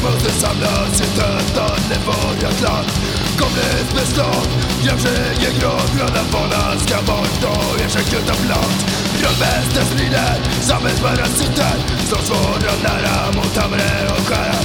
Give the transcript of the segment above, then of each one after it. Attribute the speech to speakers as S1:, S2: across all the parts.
S1: Gwoźdy sam na syntentany wojak lat Komlet bez lot Jak żyje gron, grana wola Skawoń to jeszcze kilka plat Gron bez deslinet Zamysł ma raz syntem Znowu rana ramu tamre okara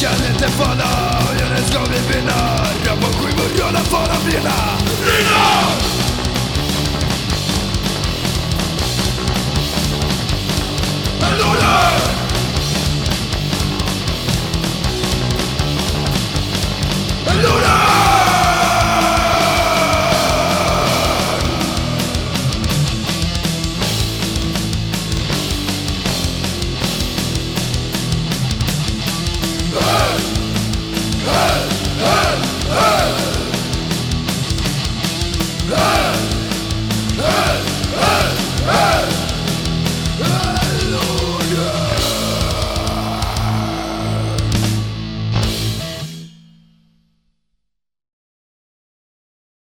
S1: kan inte falla Ja, det ska vi vinna